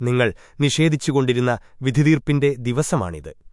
നിങ്ങൾ നിഷേധിച്ചുകൊണ്ടിരുന്ന വിധിതീർപ്പിന്റെ ദിവസമാണിത്